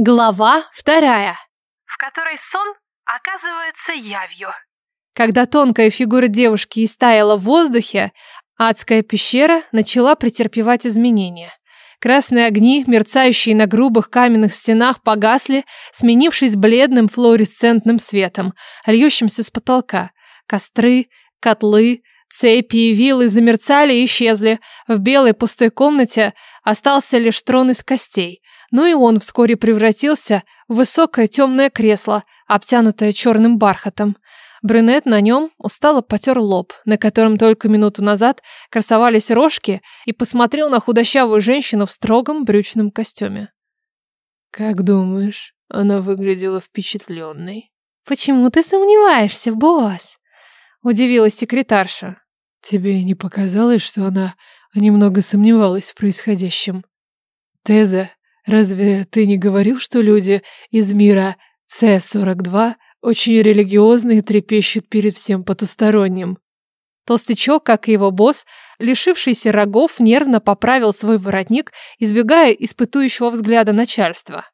Глава вторая. в которой сон оказывается явью. Когда тонкая фигура девушки истаяла в воздухе, адская пещера начала претерпевать изменения. Красные огни, мерцающие на грубых каменных стенах, погасли, сменившись бледным флуоресцентным светом, льющимся с потолка. Костры, котлы, цепи и вилы замерцали и исчезли. В белой пустой комнате остался лишь трон из костей. Но и он вскоре превратился в высокое темное кресло, обтянутое черным бархатом. Брюнет на нем устало потер лоб, на котором только минуту назад красовались рожки, и посмотрел на худощавую женщину в строгом брючном костюме. Как думаешь, она выглядела впечатленной? «Почему ты сомневаешься, босс?» – удивилась секретарша. Тебе не показалось, что она немного сомневалась в происходящем? Теза, разве ты не говорил, что люди из мира С-42 очень религиозны и трепещут перед всем потусторонним? Толстячок, как и его босс, лишившийся рогов, нервно поправил свой воротник, избегая испытующего взгляда начальства.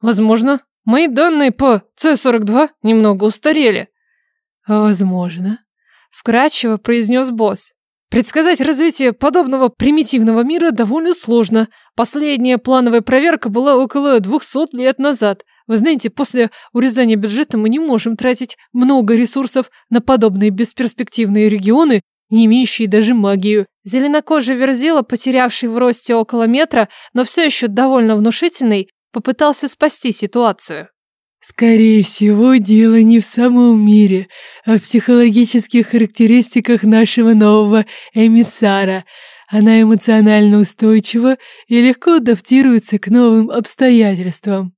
Возможно, мои данные по С-42 немного устарели. Возможно. Вкратчиво произнес босс. Предсказать развитие подобного примитивного мира довольно сложно. Последняя плановая проверка была около 200 лет назад. Вы знаете, после урезания бюджета мы не можем тратить много ресурсов на подобные бесперспективные регионы, не имеющие даже магию. Зеленокожий верзила, потерявший в росте около метра, но все еще довольно внушительный, попытался спасти ситуацию. Скорее всего, дело не в самом мире, а в психологических характеристиках нашего нового эмиссара. Она эмоционально устойчива и легко адаптируется к новым обстоятельствам.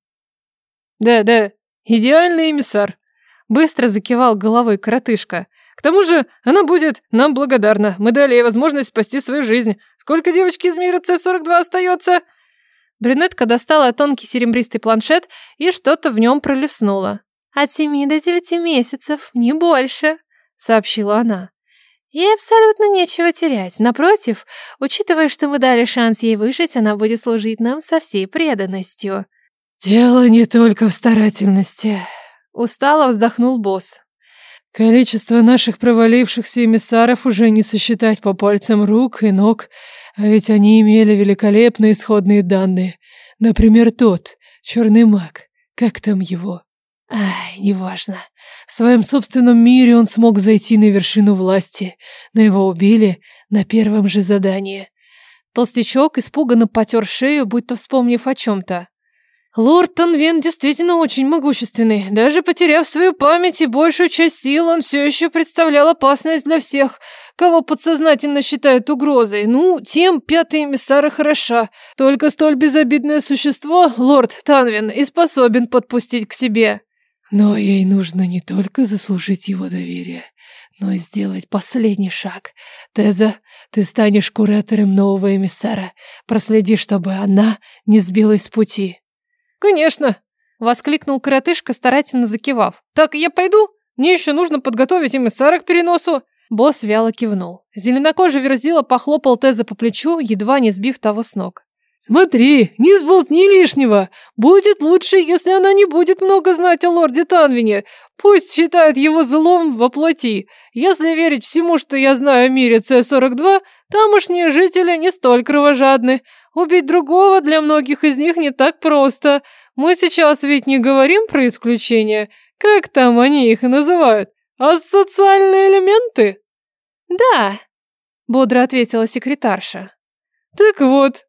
Да, да, идеальный эмиссар. Быстро закивал головой коротышка. К тому же она будет нам благодарна. Мы дали ей возможность спасти свою жизнь. Сколько девочки из мира С-42 остается? Брюнетка достала тонкий серебристый планшет и что-то в нем пролистнула. «От семи до девяти месяцев, не больше», — сообщила она. Ей абсолютно нечего терять. Напротив, учитывая, что мы дали шанс ей выжить, она будет служить нам со всей преданностью. Дело не только в старательности. Устало вздохнул босс. Количество наших провалившихся эмиссаров уже не сосчитать по пальцам рук и ног, а ведь они имели великолепные исходные данные. Например, тот, черный маг. Как там его? Ай, неважно. В своем собственном мире он смог зайти на вершину власти, но его убили на первом же задании. Толстячок испуганно потер шею, будто вспомнив о чем-то. Лорд Танвен действительно очень могущественный. Даже потеряв свою память и большую часть сил, он все еще представлял опасность для всех, кого подсознательно считают угрозой. Ну, тем пятый эмиссара хороша. Только столь безобидное существо, лорд Танвин, и способен подпустить к себе. Но ей нужно не только заслужить его доверие, но и сделать последний шаг. Теза, ты станешь куратором нового эмиссара. Проследи, чтобы она не сбилась с пути. «Конечно!» — воскликнул коротышка, старательно закивав. «Так, я пойду? Мне еще нужно подготовить эмиссара к переносу!» Босс вяло кивнул. Зеленокожий верзила похлопал Теза по плечу, едва не сбив того с ног. «Смотри, не сболтни лишнего. Будет лучше, если она не будет много знать о лорде Танвине. Пусть считает его злом во плоти. Если верить всему, что я знаю о мире С-42, тамошние жители не столь кровожадны. Убить другого для многих из них не так просто. Мы сейчас ведь не говорим про исключения. Как там они их называют? А социальные элементы? Да, бодро ответила секретарша. Так вот,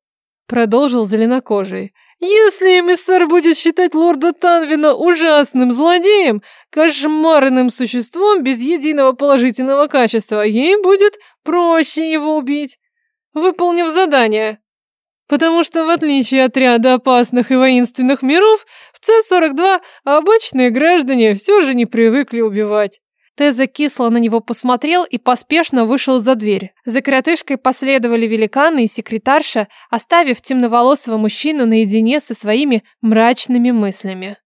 продолжил зеленокожий. Если эмиссар будет считать лорда Танвина ужасным злодеем, кошмарным существом без единого положительного качества, ей будет проще его убить, выполнив задание. Потому что в отличие от ряда опасных и воинственных миров, в С-42 обычные граждане все же не привыкли убивать. Теза кисло на него посмотрел и поспешно вышел за дверь. За коротышкой последовали великаны и секретарша, оставив темноволосого мужчину наедине со своими мрачными мыслями.